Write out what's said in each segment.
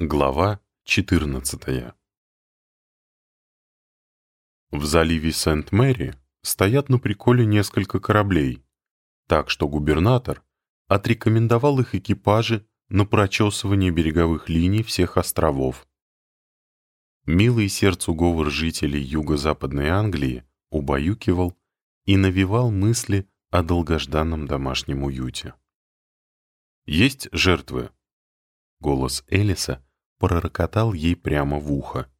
Глава 14 В заливе Сент-Мэри стоят на приколе несколько кораблей, так что губернатор отрекомендовал их экипажи на прочесывание береговых линий всех островов. Милый сердцу говор жителей юго-западной Англии убаюкивал и навевал мысли о долгожданном домашнем уюте. «Есть жертвы?» Голос Элиса пророкотал ей прямо в ухо.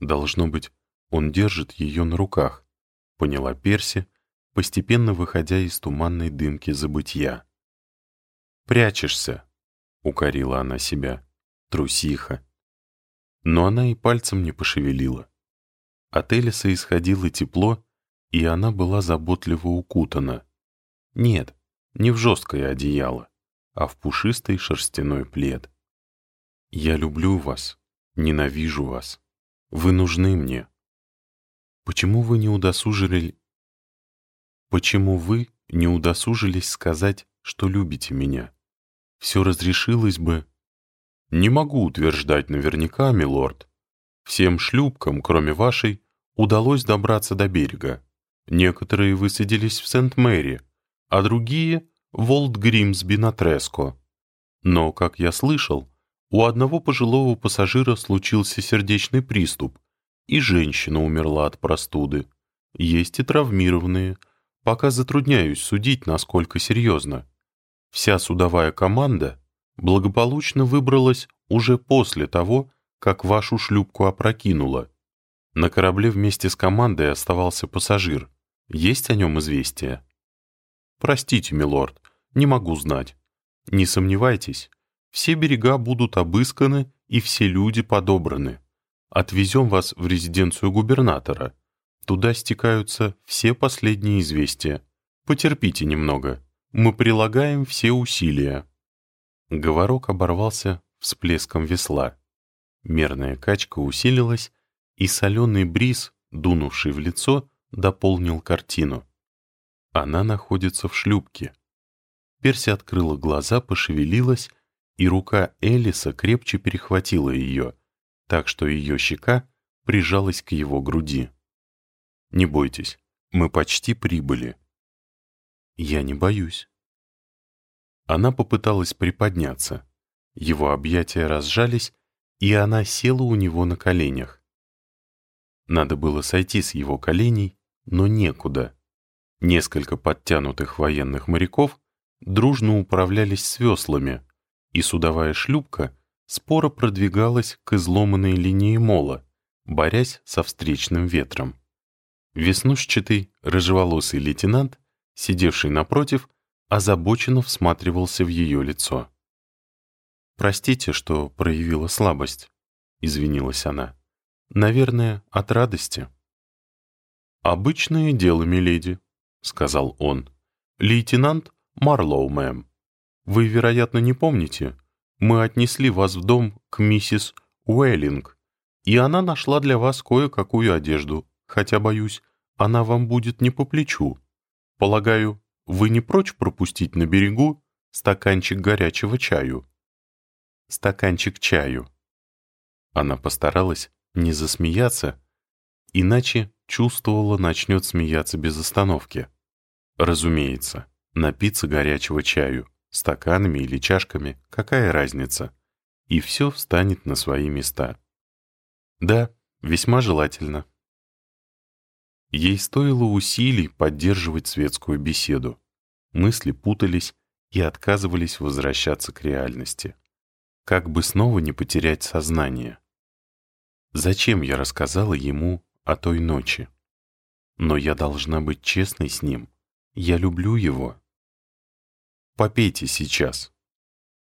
«Должно быть, он держит ее на руках», — поняла Перси, постепенно выходя из туманной дымки забытья. «Прячешься», — укорила она себя, — «трусиха». Но она и пальцем не пошевелила. От Элиса исходило тепло, и она была заботливо укутана. Нет, не в жесткое одеяло а в пушистый шерстяной плед. «Я люблю вас, ненавижу вас. Вы нужны мне. Почему вы не удосужили... Почему вы не удосужились сказать, что любите меня? Все разрешилось бы...» «Не могу утверждать наверняка, милорд. Всем шлюпкам, кроме вашей, удалось добраться до берега. Некоторые высадились в Сент-Мэри, а другие Волт Гримсби на Треско. Но, как я слышал, у одного пожилого пассажира случился сердечный приступ, и женщина умерла от простуды. Есть и травмированные. Пока затрудняюсь судить, насколько серьезно. Вся судовая команда благополучно выбралась уже после того, как вашу шлюпку опрокинуло. На корабле вместе с командой оставался пассажир. Есть о нем известие? «Простите, милорд, не могу знать. Не сомневайтесь, все берега будут обысканы и все люди подобраны. Отвезем вас в резиденцию губернатора. Туда стекаются все последние известия. Потерпите немного. Мы прилагаем все усилия». Говорок оборвался всплеском весла. Мерная качка усилилась, и соленый бриз, дунувший в лицо, дополнил картину. Она находится в шлюпке. Перси открыла глаза, пошевелилась, и рука Элиса крепче перехватила ее, так что ее щека прижалась к его груди. «Не бойтесь, мы почти прибыли». «Я не боюсь». Она попыталась приподняться. Его объятия разжались, и она села у него на коленях. Надо было сойти с его коленей, но некуда. Несколько подтянутых военных моряков дружно управлялись с веслами, и судовая шлюпка споро продвигалась к изломанной линии мола, борясь со встречным ветром. Веснушчатый, рыжеволосый лейтенант, сидевший напротив, озабоченно всматривался в ее лицо. «Простите, что проявила слабость», — извинилась она. «Наверное, от радости». «Обычное дело, миледи», — сказал он. «Лейтенант Марлоу, мэм. Вы, вероятно, не помните. Мы отнесли вас в дом к миссис Уэллинг, и она нашла для вас кое-какую одежду, хотя, боюсь, она вам будет не по плечу. Полагаю, вы не прочь пропустить на берегу стаканчик горячего чаю?» «Стаканчик чаю». Она постаралась не засмеяться, иначе чувствовала, начнет смеяться без остановки. Разумеется, напиться горячего чаю, стаканами или чашками, какая разница? И все встанет на свои места. Да, весьма желательно. Ей стоило усилий поддерживать светскую беседу. Мысли путались и отказывались возвращаться к реальности. Как бы снова не потерять сознание. Зачем я рассказала ему о той ночи? Но я должна быть честной с ним. Я люблю его. Попейте сейчас.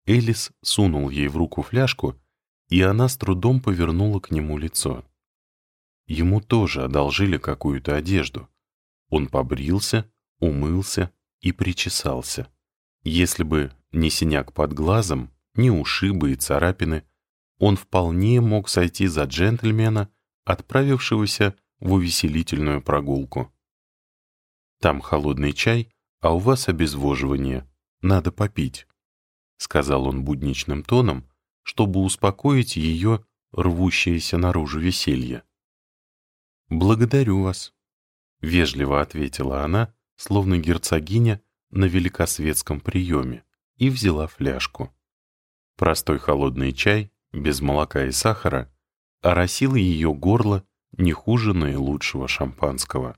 Элис сунул ей в руку фляжку, и она с трудом повернула к нему лицо. Ему тоже одолжили какую-то одежду. Он побрился, умылся и причесался. Если бы не синяк под глазом, ни ушибы и царапины, он вполне мог сойти за джентльмена, отправившегося в увеселительную прогулку. Там холодный чай, а у вас обезвоживание. Надо попить», — сказал он будничным тоном, чтобы успокоить ее рвущееся наружу веселье. «Благодарю вас», — вежливо ответила она, словно герцогиня на великосветском приеме, и взяла фляжку. Простой холодный чай, без молока и сахара, оросил ее горло не хуже наилучшего шампанского.